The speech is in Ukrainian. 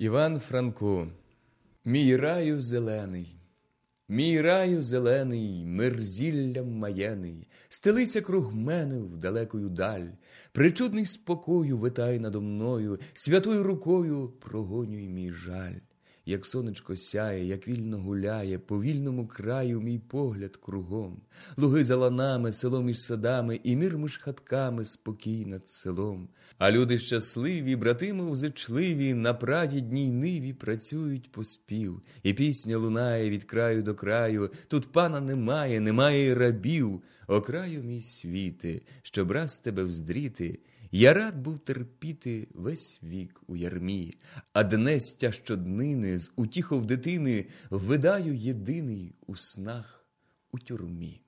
Іван Франко, мій раю зелений, мій раю зелений, мерзіллям маєний, стелися круг мене в далекою даль, причудний спокою витай надо мною, святою рукою прогонюй мій жаль. Як сонечко сяє, як вільно гуляє, по вільному краю мій погляд кругом, луги за ланами, село між садами, і мир між хатками спокій над селом. А люди щасливі, брати мовзичливі, на прадідній ниві працюють по спів, і пісня лунає від краю до краю. Тут пана немає, немає й рабів. О краю мій світи, щоб раз тебе вздріти. Я рад був терпіти весь вік у ярмі, а днестя щоднини з утіхов дитини видаю єдиний у снах у тюрмі.